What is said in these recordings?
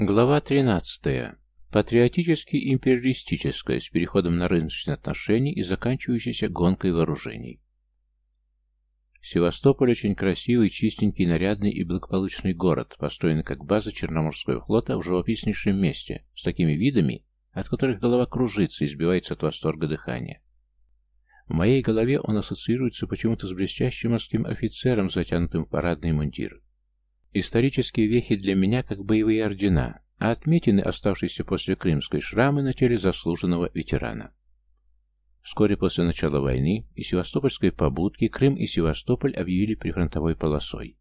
Глава 13. Патриотически империалистическая с переходом на рыночные отношения и заканчивающейся гонкой вооружений. Севастополь очень красивый, чистенький, нарядный и благополучный город, построенный как база Черноморского флота в живописнейшем месте, с такими видами, от которых голова кружится и сбивается от восторга дыхания. В моей голове он ассоциируется почему-то с блестящим морским офицером, затянутым в парадный мундир. Исторические вехи для меня как боевые ордена, а отметины, оставшиеся после крымской шрамы на теле заслуженного ветерана. Вскоре после начала войны и севастопольской побудки Крым и Севастополь объявили прифронтовой полосой.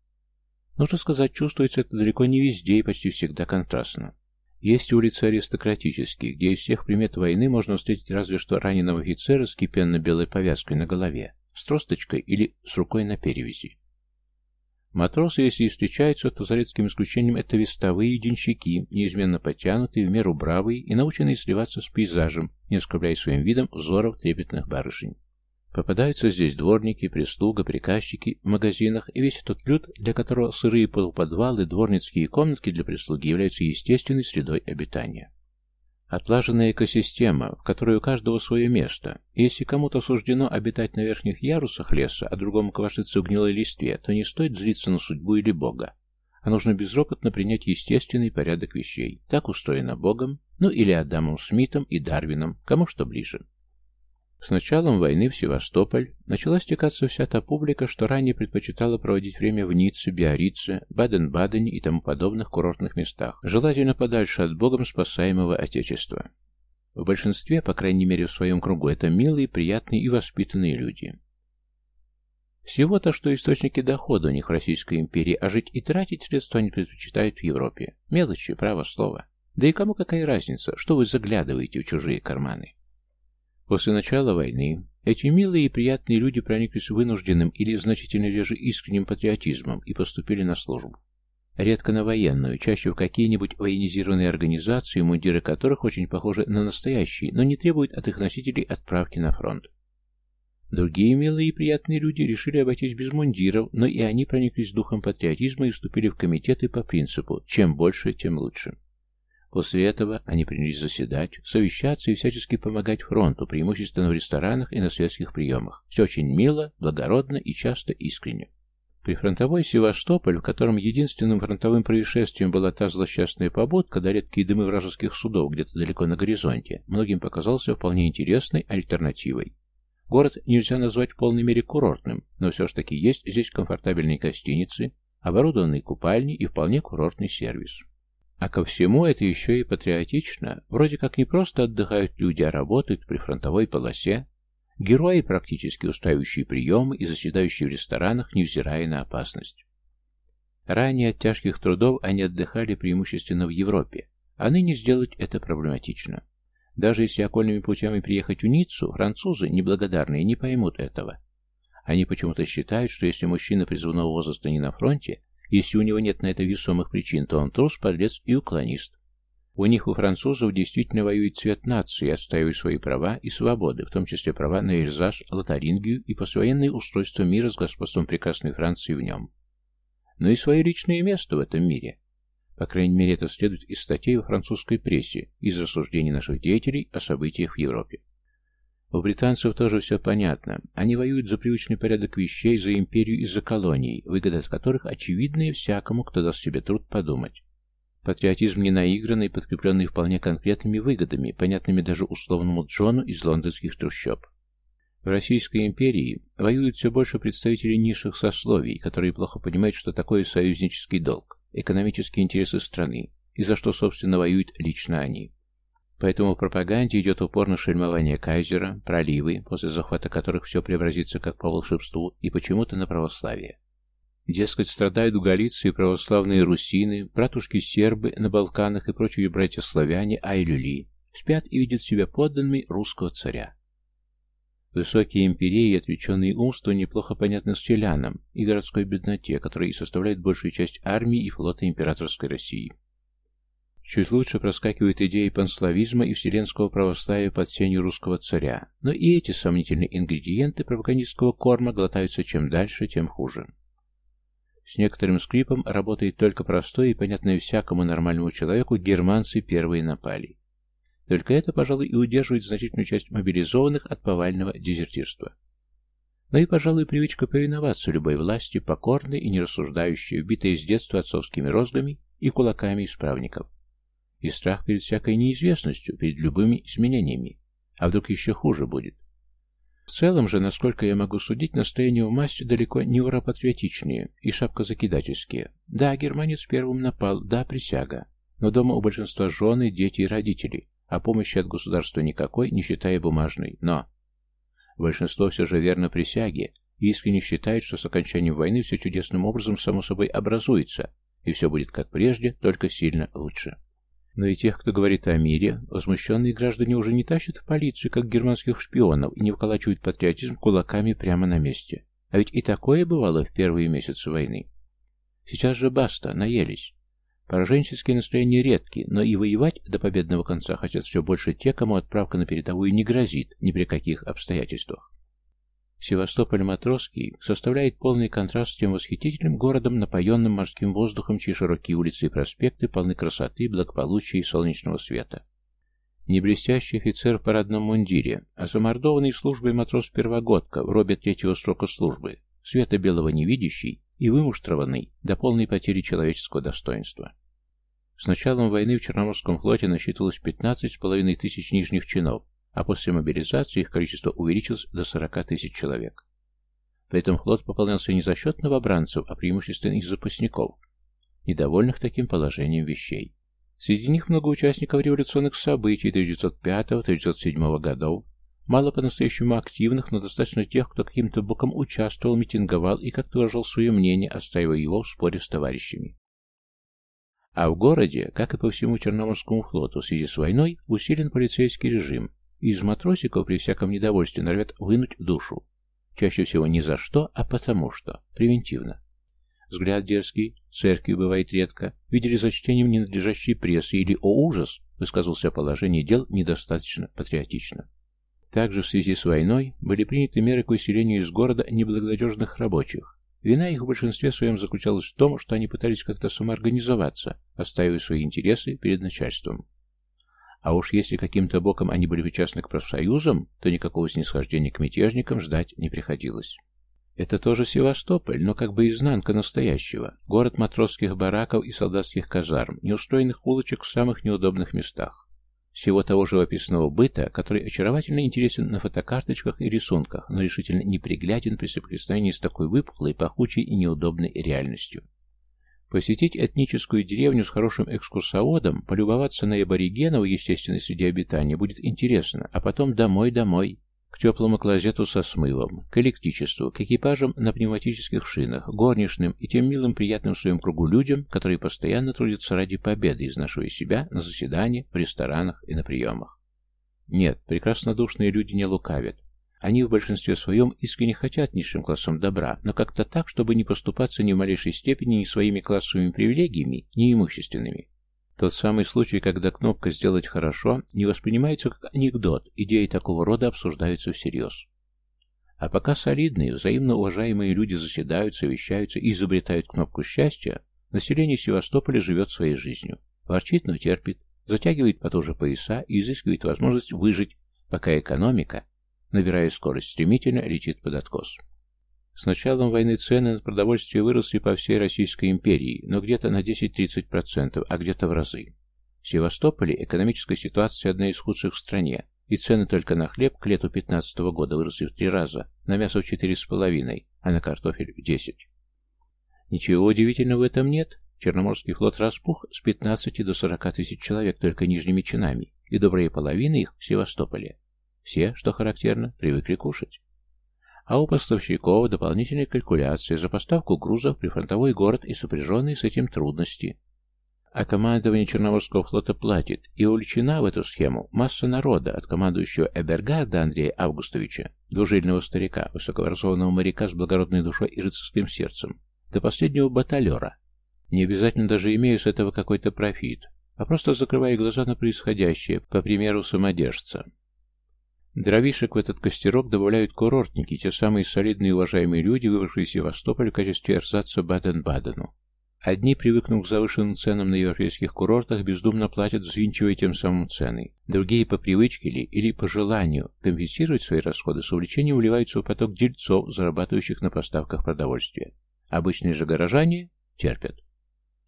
Нужно сказать, чувствуется это далеко не везде и почти всегда контрастно. Есть улицы аристократические, где из всех примет войны можно встретить разве что раненого офицера с кипенно-белой повязкой на голове, с тросточкой или с рукой на перевязи. Матросы, если и встречаются, то за редким исключением это вестовые денщики, неизменно подтянутые, в меру бравые и наученные сливаться с пейзажем, не оскорбляя своим видом взоров трепетных барышень. Попадаются здесь дворники, прислуга, приказчики в магазинах и весь тот люд, для которого сырые полуподвалы, дворницкие комнатки для прислуги являются естественной средой обитания. Отлаженная экосистема, в которой у каждого свое место. Если кому-то суждено обитать на верхних ярусах леса, а другому квашиться в гнилой листве, то не стоит злиться на судьбу или Бога, а нужно безропотно принять естественный порядок вещей. Так устроено Богом, ну или Адамом Смитом и Дарвином, кому что ближе. С началом войны в Севастополь начала стекаться вся та публика, что ранее предпочитала проводить время в Ницце, Биорице, Баден-Бадене и тому подобных курортных местах, желательно подальше от богом спасаемого Отечества. В большинстве, по крайней мере в своем кругу, это милые, приятные и воспитанные люди. Всего-то, что источники дохода у них в Российской империи, а жить и тратить средства они предпочитают в Европе. Мелочи, право слово. Да и кому какая разница, что вы заглядываете в чужие карманы? После начала войны эти милые и приятные люди прониклись вынужденным или значительно реже искренним патриотизмом и поступили на службу. Редко на военную, чаще в какие-нибудь военизированные организации, мундиры которых очень похожи на настоящие, но не требуют от их носителей отправки на фронт. Другие милые и приятные люди решили обойтись без мундиров, но и они прониклись духом патриотизма и вступили в комитеты по принципу «чем больше, тем лучше». После этого они принялись заседать, совещаться и всячески помогать фронту, преимущественно в ресторанах и на светских приемах. Все очень мило, благородно и часто искренне. Прифронтовой Севастополь, в котором единственным фронтовым происшествием была та злосчастная побудка да редкие дымы вражеских судов где-то далеко на горизонте, многим показался вполне интересной альтернативой. Город нельзя назвать в полной мере курортным, но все же таки есть здесь комфортабельные гостиницы, оборудованные купальни и вполне курортный сервис. А ко всему это еще и патриотично. Вроде как не просто отдыхают люди, а работают при фронтовой полосе. Герои, практически устающие приемы и заседающие в ресторанах, невзирая на опасность. Ранее от тяжких трудов они отдыхали преимущественно в Европе, а ныне сделать это проблематично. Даже если окольными путями приехать в Ниццу, французы, неблагодарные, не поймут этого. Они почему-то считают, что если мужчина призывного возраста не на фронте, если у него нет на это весомых причин, то он трус, подлец и уклонист. У них, у французов, действительно воюет цвет нации, отстаивая свои права и свободы, в том числе права на Эльзас, Лотарингию и послевоенное устройство мира с господством прекрасной Франции в нем. Но и свое личное место в этом мире. По крайней мере, это следует из статей во французской прессе, из рассуждений наших деятелей о событиях в Европе. У британцев тоже все понятно. Они воюют за привычный порядок вещей, за империю и за колонии, выгоды от которых очевидны всякому, кто даст себе труд подумать. Патриотизм не наигранный, подкрепленный вполне конкретными выгодами, понятными даже условному Джону из лондонских трущоб. В Российской империи воюют все больше представителей низших сословий, которые плохо понимают, что такое союзнический долг, экономические интересы страны, и за что, собственно, воюют лично они. Поэтому в пропаганде идет упорно шельмование кайзера, проливы, после захвата которых все превратится как по волшебству и почему-то на православие. Дескать, страдают в Галиции православные русины, братушки-сербы на Балканах и прочие братья-славяне Айлюли, спят и видят себя подданными русского царя. Высокие империи и отвлеченные умства неплохо понятны селянам и городской бедноте, которые и составляют большую часть армии и флота императорской России. Чуть лучше проскакивают идеи панславизма и вселенского православия под сенью русского царя, но и эти сомнительные ингредиенты пропагандистского корма глотаются чем дальше, тем хуже. С некоторым скрипом работает только простое и понятное всякому нормальному человеку германцы первые напали. Только это, пожалуй, и удерживает значительную часть мобилизованных от повального дезертирства. Но и, пожалуй, привычка повиноваться любой власти, покорной и нерассуждающей, вбитой с детства отцовскими розгами и кулаками исправников. И страх перед всякой неизвестностью, перед любыми изменениями. А вдруг еще хуже будет? В целом же, насколько я могу судить, настроения у масти далеко не уропатриотичные и шапкозакидательские. Да, германец первым напал, да, присяга. Но дома у большинства жены, дети и родители, а помощи от государства никакой, не считая бумажной. Но большинство все же верно присяге и искренне считает, что с окончанием войны все чудесным образом само собой образуется, и все будет как прежде, только сильно лучше. Но и тех, кто говорит о мире, возмущенные граждане уже не тащат в полицию, как германских шпионов, и не вколачивают патриотизм кулаками прямо на месте. А ведь и такое бывало в первые месяцы войны. Сейчас же баста, наелись. Пораженческие настроения редки, но и воевать до победного конца хотят все больше те, кому отправка на передовую не грозит ни при каких обстоятельствах. Севастополь Матросский составляет полный контраст с тем восхитительным городом, напоенным морским воздухом, чьи широкие улицы и проспекты полны красоты, благополучия и солнечного света. Не блестящий офицер в парадном мундире, а замордованный службой матрос-первогодка в робе третьего срока службы, света белого невидящий и вымуштрованный до полной потери человеческого достоинства. С началом войны в Черноморском флоте насчитывалось 15,5 тысяч нижних чинов, а после мобилизации их количество увеличилось до 40 тысяч человек. При этом флот пополнялся не за счет новобранцев, а преимущественно из запасников, недовольных таким положением вещей. Среди них много участников революционных событий 1905-1907 годов, мало по-настоящему активных, но достаточно тех, кто каким-то боком участвовал, митинговал и как-то выражал свое мнение, отстаивая его в споре с товарищами. А в городе, как и по всему Черноморскому флоту, в связи с войной усилен полицейский режим, из матросиков при всяком недовольстве норвят вынуть душу. Чаще всего не за что, а потому что. Превентивно. Взгляд дерзкий, церкви бывает редко. Видели за чтением ненадлежащей прессы или «О ужас!» высказался о положении дел недостаточно патриотично. Также в связи с войной были приняты меры к выселению из города неблагонадежных рабочих. Вина их в большинстве своем заключалась в том, что они пытались как-то самоорганизоваться, оставив свои интересы перед начальством. А уж если каким-то боком они были причастны к профсоюзам, то никакого снисхождения к мятежникам ждать не приходилось. Это тоже Севастополь, но как бы изнанка настоящего. Город матросских бараков и солдатских казарм, неустроенных улочек в самых неудобных местах. Всего того живописного быта, который очаровательно интересен на фотокарточках и рисунках, но решительно непригляден при соприкосновении с такой выпуклой, пахучей и неудобной реальностью. Посетить этническую деревню с хорошим экскурсоводом, полюбоваться на аборигенов, естественной среде обитания, будет интересно, а потом домой-домой, к теплому клозету со смывом, к электричеству, к экипажам на пневматических шинах, горничным и тем милым приятным в своем кругу людям, которые постоянно трудятся ради победы, изнашивая себя на заседании, в ресторанах и на приемах. Нет, прекраснодушные люди не лукавят. Они в большинстве своем искренне хотят низшим классам добра, но как-то так, чтобы не поступаться ни в малейшей степени ни своими классовыми привилегиями, ни имущественными. Тот самый случай, когда кнопка «сделать хорошо» не воспринимается как анекдот, идеи такого рода обсуждаются всерьез. А пока солидные, взаимно уважаемые люди заседают, совещаются и изобретают кнопку счастья, население Севастополя живет своей жизнью. Ворчит, но терпит, затягивает потуже пояса и изыскивает возможность выжить, пока экономика Набирая скорость стремительно, летит под откос. С началом войны цены на продовольствие выросли по всей Российской империи, но где-то на 10-30%, а где-то в разы. В Севастополе экономическая ситуация одна из худших в стране, и цены только на хлеб к лету 2015 года выросли в три раза, на мясо в 4,5, а на картофель в 10. Ничего удивительного в этом нет. Черноморский флот распух с 15 до 40 тысяч человек только нижними чинами, и добрые половины их в Севастополе. Все, что характерно, привыкли кушать. А у поставщиков дополнительные калькуляции за поставку грузов при фронтовой город и сопряженные с этим трудности. А командование Черноморского флота платит, и увлечена в эту схему масса народа от командующего Эбергарда Андрея Августовича, двужильного старика, высокообразованного моряка с благородной душой и рыцарским сердцем, до последнего баталера. Не обязательно даже имея с этого какой-то профит, а просто закрывая глаза на происходящее, по примеру самодержца. Дровишек в этот костерок добавляют курортники, те самые солидные и уважаемые люди, выбравшие Севастополь в качестве эрзаца Баден-Бадену. Одни, привыкнув к завышенным ценам на европейских курортах, бездумно платят, взвинчивая тем самым цены. Другие по привычке ли или по желанию компенсировать свои расходы с увлечением вливаются в поток дельцов, зарабатывающих на поставках продовольствия. Обычные же горожане терпят.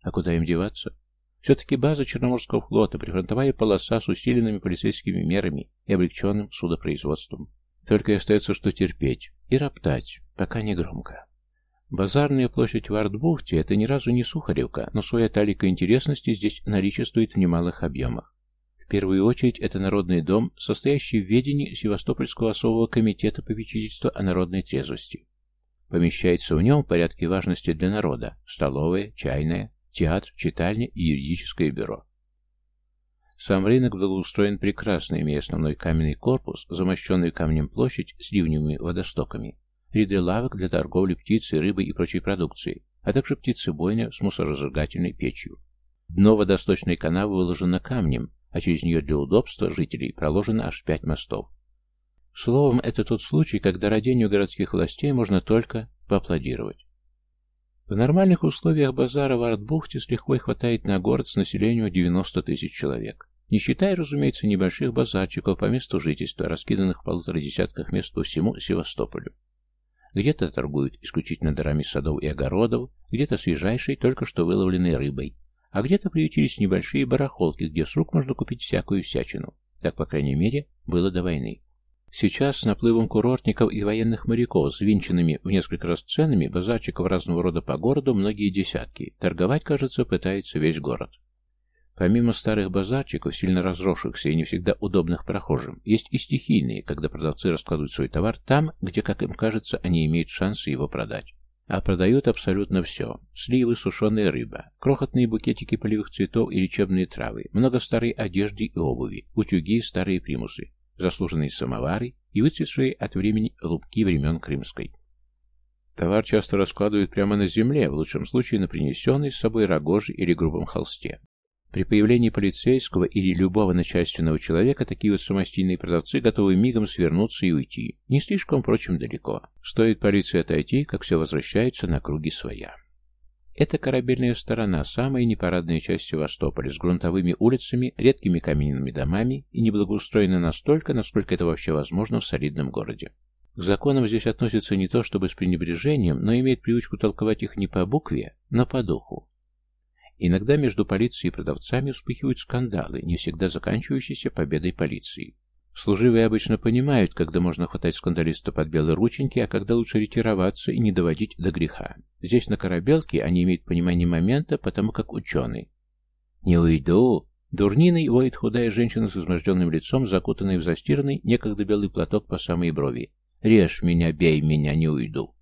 А куда им деваться? Все-таки база Черноморского флота, прифронтовая полоса с усиленными полицейскими мерами и облегченным судопроизводством. Только и остается, что терпеть и роптать, пока не громко. Базарная площадь в Артбухте – это ни разу не Сухаревка, но своя талика интересности здесь наличествует в немалых объемах. В первую очередь это Народный дом, состоящий в ведении Севастопольского особого комитета попечительства о народной трезвости. Помещается в нем порядки важности для народа – столовая, чайная, театр, читальня и юридическое бюро. Сам рынок благоустроен прекрасно, имея основной каменный корпус, замощенную камнем площадь с ливневыми водостоками, ряды лавок для торговли птицей, рыбой и прочей продукцией, а также птицебойня с мусорозжигательной печью. Дно водосточной канавы выложено камнем, а через нее для удобства жителей проложено аж пять мостов. Словом, это тот случай, когда родению городских властей можно только поаплодировать. В нормальных условиях базара в Артбухте с лихвой хватает на город с населением 90 тысяч человек. Не считая, разумеется, небольших базарчиков по месту жительства, раскиданных в полутора десятках мест по всему Севастополю. Где-то торгуют исключительно дарами садов и огородов, где-то свежайшей, только что выловленной рыбой, а где-то приютились небольшие барахолки, где с рук можно купить всякую всячину. Так, по крайней мере, было до войны. Сейчас с наплывом курортников и военных моряков, с в несколько раз ценами, базарчиков разного рода по городу многие десятки, торговать, кажется, пытается весь город. Помимо старых базарчиков, сильно разросшихся и не всегда удобных прохожим, есть и стихийные, когда продавцы раскладывают свой товар там, где, как им кажется, они имеют шансы его продать. А продают абсолютно все. Сливы, сушеная рыба, крохотные букетики полевых цветов и лечебные травы, много старой одежды и обуви, утюги и старые примусы, заслуженные самовары и выцветшие от времени лупки времен Крымской. Товар часто раскладывают прямо на земле, в лучшем случае на принесенной с собой рогоже или грубом холсте. При появлении полицейского или любого начальственного человека такие вот самостийные продавцы готовы мигом свернуться и уйти, не слишком, впрочем, далеко. Стоит полиции отойти, как все возвращается на круги своя. Это корабельная сторона, самая непарадная часть Севастополя, с грунтовыми улицами, редкими каменными домами и неблагоустроена настолько, насколько это вообще возможно в солидном городе. К законам здесь относятся не то чтобы с пренебрежением, но имеют привычку толковать их не по букве, но по духу. Иногда между полицией и продавцами вспыхивают скандалы, не всегда заканчивающиеся победой полиции. Служивые обычно понимают, когда можно хватать скандалиста под белые рученьки, а когда лучше ретироваться и не доводить до греха. Здесь, на корабелке, они имеют понимание момента, потому как ученый. «Не уйду!» Дурниной воет худая женщина с изможденным лицом, закутанная в застиранный, некогда белый платок по самой брови. «Режь меня, бей меня, не уйду!»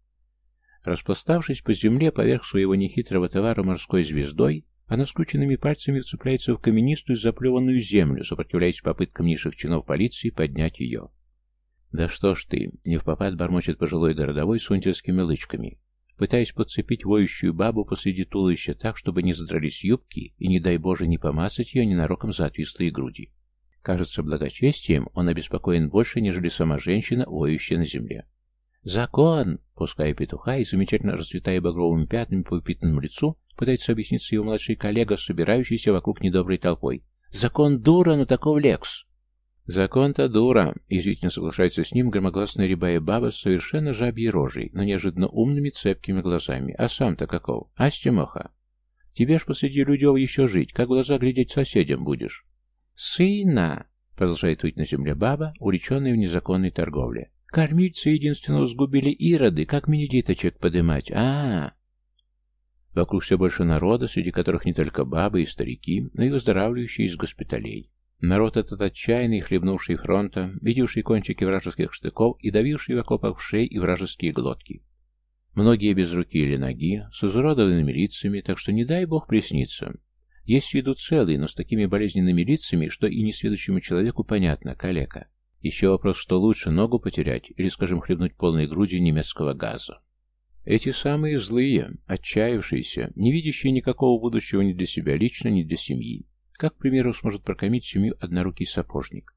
Распластавшись по земле поверх своего нехитрого товара морской звездой, она скрученными пальцами вцепляется в каменистую заплеванную землю, сопротивляясь попыткам низших чинов полиции поднять ее. «Да что ж ты!» — не в попад бормочет пожилой городовой с унтерскими лычками, пытаясь подцепить воющую бабу посреди туловища так, чтобы не задрались юбки и, не дай боже, не помазать ее ненароком за отвислые груди. Кажется, благочестием он обеспокоен больше, нежели сама женщина, воющая на земле. «Закон!» — пуская петуха и замечательно расцветая багровыми пятнами по упитанному лицу, Пытается объясниться его младший коллега, собирающийся вокруг недоброй толпой. «Закон дура, но таков лекс!» «Закон-то дура!» — извительно соглашается с ним громогласная рябая баба с совершенно жабьей рожей, но неожиданно умными цепкими глазами. «А сам-то каков? Астимоха? Тебе ж посреди людей еще жить, как в глаза глядеть соседям будешь?» «Сына!» — продолжает выть на земле баба, увлеченная в незаконной торговле. «Кормильца единственного сгубили ироды, как мини-диточек подымать. а, -а, -а. Вокруг все больше народа, среди которых не только бабы и старики, но и выздоравливающие из госпиталей. Народ этот отчаянный, хлебнувший фронта, видевший кончики вражеских штыков и давивший в окопах шеи и вражеские глотки. Многие без руки или ноги, с узуродованными лицами, так что не дай бог присниться. Есть в виду целые, но с такими болезненными лицами, что и несведущему человеку понятно, калека. Еще вопрос, что лучше, ногу потерять или, скажем, хлебнуть полной грудью немецкого газа. Эти самые злые, отчаявшиеся, не видящие никакого будущего ни для себя лично, ни для семьи. Как, к примеру, сможет прокормить семью однорукий сапожник?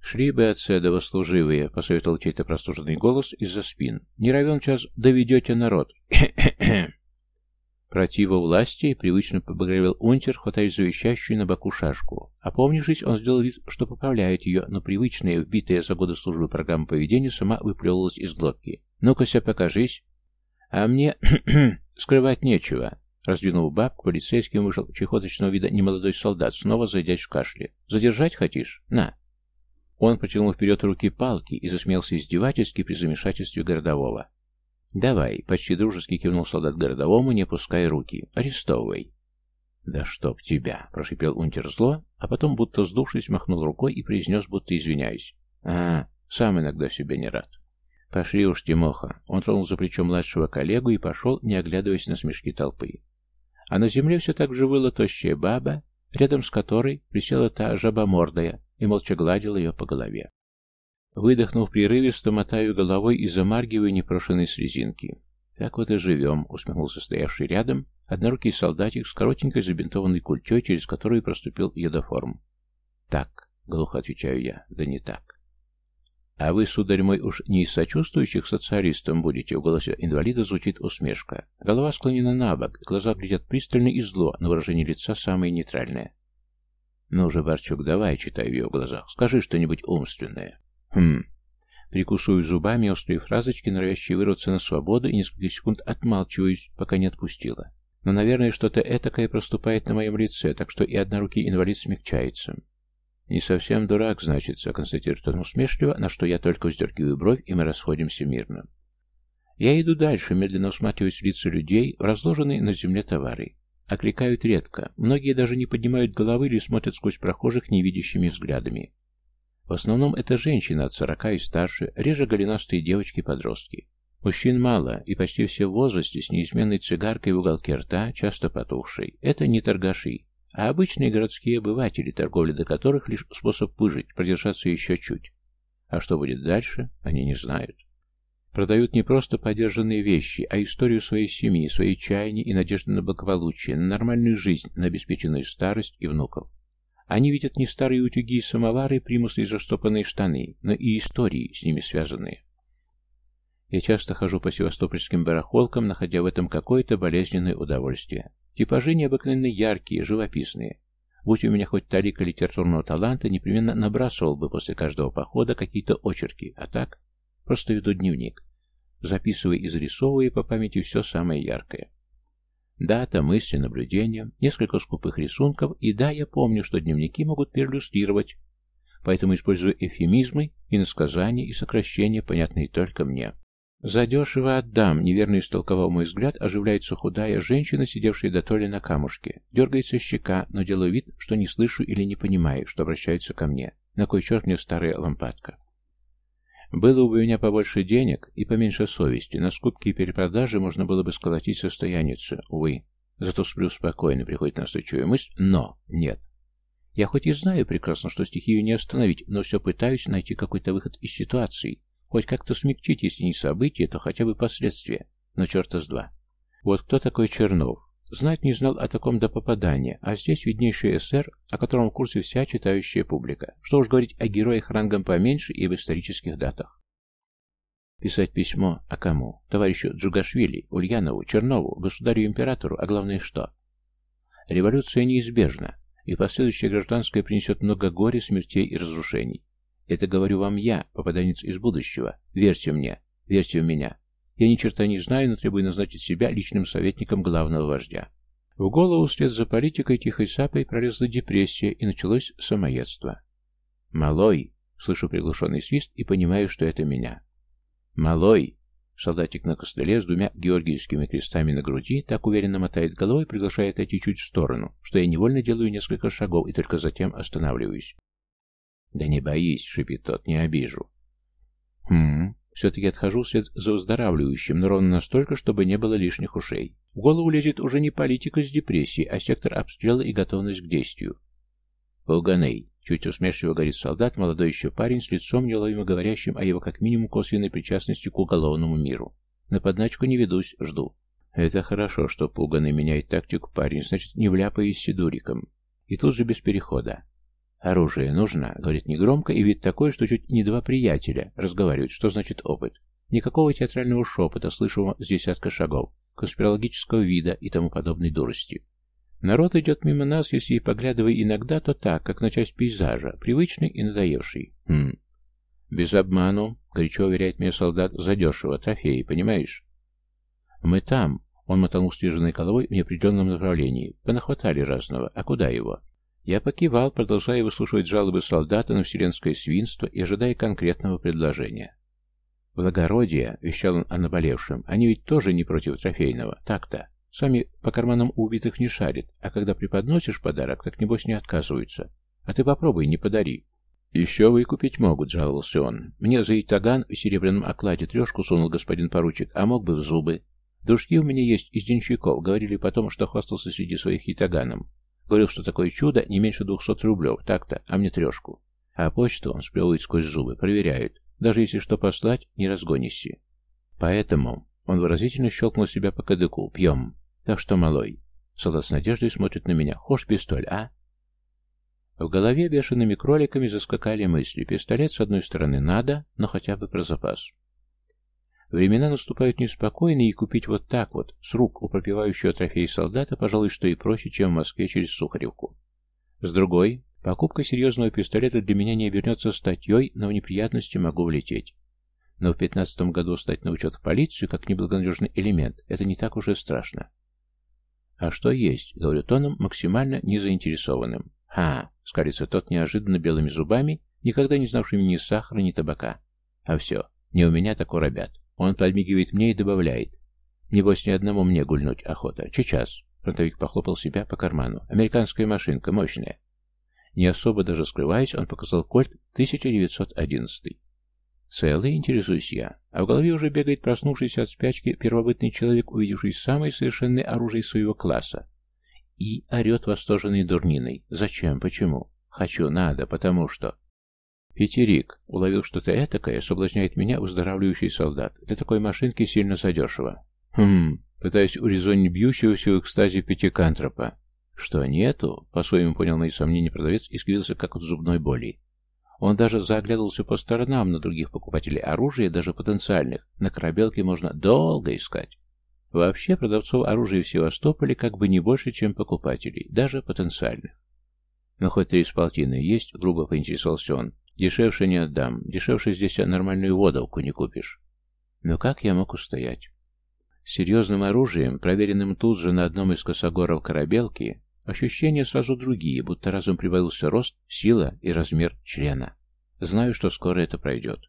«Шли бы отцы довослуживые, — посоветовал чей-то простуженный голос из-за спин. «Не равен час доведете народ». Противо власти привычно побагровел унтер, хватаясь за вещащую на боку шашку. Опомнившись, он сделал вид, что поправляет ее, но привычная, вбитая за годы службы программа поведения сама выплевывалась из глотки. «Ну-ка, покажись!» А мне скрывать нечего. Раздвинув бабку, полицейским вышел чехоточного вида немолодой солдат, снова зайдясь в кашле. «Задержать хочешь? На!» Он протянул вперед руки палки и засмеялся издевательски при замешательстве городового. «Давай», — почти дружески кивнул солдат городовому, не опуская руки. «Арестовывай». «Да чтоб тебя!» — прошипел унтер зло, а потом, будто сдувшись, махнул рукой и произнес, будто извиняюсь. «А, сам иногда себе не рад». «Пошли уж, Тимоха!» Он тронул за плечо младшего коллегу и пошел, не оглядываясь на смешки толпы. А на земле все так же выла тощая баба, рядом с которой присела та жабомордая и молча гладила ее по голове. Выдохнув прерывисто, мотаю головой и замаргиваю непрошенные слезинки. «Так вот и живем», — усмехнулся стоявший рядом однорукий солдатик с коротенькой забинтованной культей, через которую проступил едоформ. «Так», — глухо отвечаю я, — «да не так». А вы, сударь мой, уж не из сочувствующих социалистам будете, в голосе инвалида звучит усмешка. Голова склонена на бок, глаза глядят пристально и зло, но выражение лица самое нейтральное. Ну же, Барчук, давай, читай в ее глазах, скажи что-нибудь умственное. Хм. Прикусываю зубами острые фразочки, норовящие вырваться на свободу, и несколько секунд отмалчиваюсь, пока не отпустила. Но, наверное, что-то этакое проступает на моем лице, так что и однорукий инвалид смягчается. «Не совсем дурак, значит», — констатирует он усмешливо, на что я только вздергиваю бровь, и мы расходимся мирно. Я иду дальше, медленно усматриваюсь лица людей, разложенные на земле товары. Окликают редко, многие даже не поднимают головы или смотрят сквозь прохожих невидящими взглядами. В основном это женщины от сорока и старше, реже голенастые девочки-подростки. Мужчин мало, и почти все в возрасте, с неизменной цигаркой в уголке рта, часто потухшей. Это не торгаши а обычные городские обыватели, торговля для которых лишь способ выжить, продержаться еще чуть. А что будет дальше, они не знают. Продают не просто подержанные вещи, а историю своей семьи, свои чаяния и надежды на благополучие, на нормальную жизнь, на обеспеченную старость и внуков. Они видят не старые утюги и самовары, примусы и заштопанные штаны, но и истории, с ними связанные. Я часто хожу по севастопольским барахолкам, находя в этом какое-то болезненное удовольствие. Типажи необыкновенно яркие, живописные. Будь у меня хоть талика литературного таланта, непременно набрасывал бы после каждого похода какие-то очерки, а так просто веду дневник, записывая и зарисовывая по памяти все самое яркое. Дата, мысли, наблюдения, несколько скупых рисунков, и да, я помню, что дневники могут перлюстрировать, поэтому использую эфемизмы, насказания и сокращения, понятные только мне. «Задешево отдам», — неверно истолковал мой взгляд, оживляется худая женщина, сидевшая до толи на камушке. Дергается щека, но делаю вид, что не слышу или не понимаю, что обращается ко мне. На кой черт мне старая лампадка? Было бы у меня побольше денег и поменьше совести, на скупки и перепродажи можно было бы сколотить состояницу, увы. Зато сплю спокойно, приходит настойчивая мысль, но нет. Я хоть и знаю прекрасно, что стихию не остановить, но все пытаюсь найти какой-то выход из ситуации, Хоть как-то смягчить, если не событие, то хотя бы последствия. Но черта с два. Вот кто такой Чернов? Знать не знал о таком до попадания, а здесь виднейший СССР, о котором в курсе вся читающая публика. Что уж говорить о героях рангом поменьше и в исторических датах. Писать письмо, а кому? Товарищу Джугашвили, Ульянову, Чернову, государю-императору, а главное что? Революция неизбежна, и последующая гражданская принесет много горя, смертей и разрушений. Это говорю вам я, попаданец из будущего. Верьте мне, верьте в меня. Я ни черта не знаю, но требую назначить себя личным советником главного вождя. В голову вслед за политикой тихой сапой пролезла депрессия и началось самоедство. «Малой!» — слышу приглушенный свист и понимаю, что это меня. «Малой!» — солдатик на костыле с двумя георгиевскими крестами на груди так уверенно мотает головой, приглашает отойти чуть в сторону, что я невольно делаю несколько шагов и только затем останавливаюсь. «Да не боись», — шипит тот, — «не обижу». «Хм...» Все-таки отхожу вслед за выздоравливающим, но ровно настолько, чтобы не было лишних ушей. В голову лезет уже не политика с депрессией, а сектор обстрела и готовность к действию. Пуганей, — чуть усмешливо говорит солдат, молодой еще парень, с лицом неуловимо говорящим о его как минимум косвенной причастности к уголовному миру. «На подначку не ведусь, жду». «Это хорошо, что пуганный меняет тактику парень, значит, не вляпаясь сидуриком». И тут же без перехода. Оружие нужно, говорит негромко, и вид такой, что чуть не два приятеля разговаривают, что значит опыт. Никакого театрального шепота, слышимого с десятка шагов, конспирологического вида и тому подобной дурости. Народ идет мимо нас, если и поглядывая иногда, то так, как на часть пейзажа, привычный и надоевший. Хм. Без обману, горячо уверяет меня солдат, задешево, трофеи, понимаешь? Мы там, он мотанул стриженной головой в неопределенном направлении, понахватали разного, а куда его? Я покивал, продолжая выслушивать жалобы солдата на вселенское свинство и ожидая конкретного предложения. «Благородие», — вещал он о наболевшем, — «они ведь тоже не против трофейного, так-то. Сами по карманам убитых не шарят, а когда преподносишь подарок, как небось не отказываются. А ты попробуй, не подари». «Еще выкупить могут», — жаловался он. «Мне за итаган в серебряном окладе трешку сунул господин поручик, а мог бы в зубы. Дружки у меня есть из денщиков, говорили потом, что хвастался среди своих итаганом. Говорил, что такое чудо не меньше двухсот рублев, так-то, а мне трешку. А почту он сплевывает сквозь зубы, проверяет. Даже если что послать, не разгонишься. Поэтому он выразительно щелкнул себя по кадыку. Пьем. Так что, малой. Солдат с надеждой смотрит на меня. Хошь пистоль, а? В голове бешеными кроликами заскакали мысли. Пистолет, с одной стороны, надо, но хотя бы про запас. Времена наступают неспокойные, и купить вот так вот, с рук у пропивающего трофей солдата, пожалуй, что и проще, чем в Москве через Сухаревку. С другой, покупка серьезного пистолета для меня не обернется статьей, но в неприятности могу влететь. Но в пятнадцатом году стать на учет в полицию, как неблагонадежный элемент, это не так уже страшно. «А что есть?» — говорю тоном, максимально незаинтересованным. «Ха!» — скалится тот неожиданно белыми зубами, никогда не знавшими ни сахара, ни табака. «А все, не у меня так у ребят. Он подмигивает мне и добавляет. Небось, ни одному мне гульнуть охота. Сейчас. Фронтовик похлопал себя по карману. Американская машинка, мощная. Не особо даже скрываясь, он показал кольт 1911. Целый, интересуюсь я. А в голове уже бегает проснувшийся от спячки первобытный человек, увидевший самое совершенное оружие своего класса. И орет восторженной дурниной. Зачем? Почему? Хочу, надо, потому что... Пятерик. Уловил что-то этакое, соблазняет меня выздоравливающий солдат. Для такой машинки сильно задешево. Хм, пытаюсь урезонить бьющегося в экстазе пятикантропа. Что, нету? По-своему понял мои сомнения продавец и скривился, как от зубной боли. Он даже заглядывался по сторонам на других покупателей оружия, даже потенциальных. На корабелке можно долго искать. Вообще, продавцов оружия в Севастополе как бы не больше, чем покупателей, даже потенциальных. Но хоть три с полтиной есть, грубо поинтересовался он. Дешевше не отдам. Дешевше здесь нормальную водовку не купишь. Но как я мог устоять? Серьезным оружием, проверенным тут же на одном из косогоров корабелки, ощущения сразу другие, будто разум прибавился рост, сила и размер члена. Знаю, что скоро это пройдет.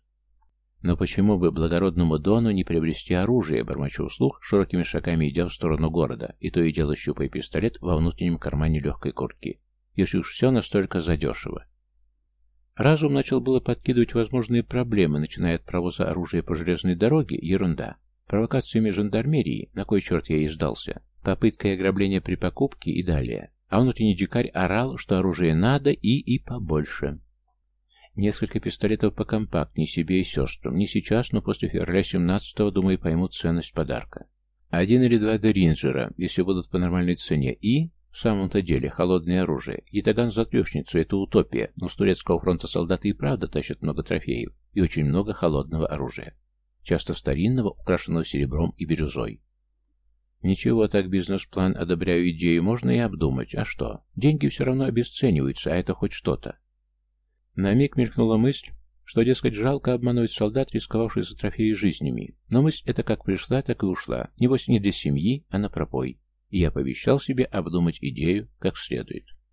Но почему бы благородному Дону не приобрести оружие, бормочу вслух, широкими шагами идя в сторону города, и то и дело щупая пистолет во внутреннем кармане легкой куртки, если уж все настолько задешево. Разум начал было подкидывать возможные проблемы, начиная от провоза оружия по железной дороге, ерунда, провокациями жандармерии, на кой черт я и сдался, попыткой ограбления при покупке и далее. А внутренний дикарь орал, что оружие надо и и побольше. Несколько пистолетов покомпактнее себе и сестрам. Не сейчас, но после февраля 17 думаю, поймут ценность подарка. Один или два деринджера, если будут по нормальной цене, и в самом-то деле, холодное оружие и за трехницу — это утопия, но с турецкого фронта солдаты и правда тащат много трофеев и очень много холодного оружия, часто старинного, украшенного серебром и бирюзой. Ничего, так бизнес-план, одобряю идею, можно и обдумать. А что? Деньги все равно обесцениваются, а это хоть что-то. На миг мелькнула мысль, что, дескать, жалко обманывать солдат, рисковавших за трофеи жизнями. Но мысль эта как пришла, так и ушла. Небось, не для семьи, а на пропой и я пообещал себе обдумать идею как следует.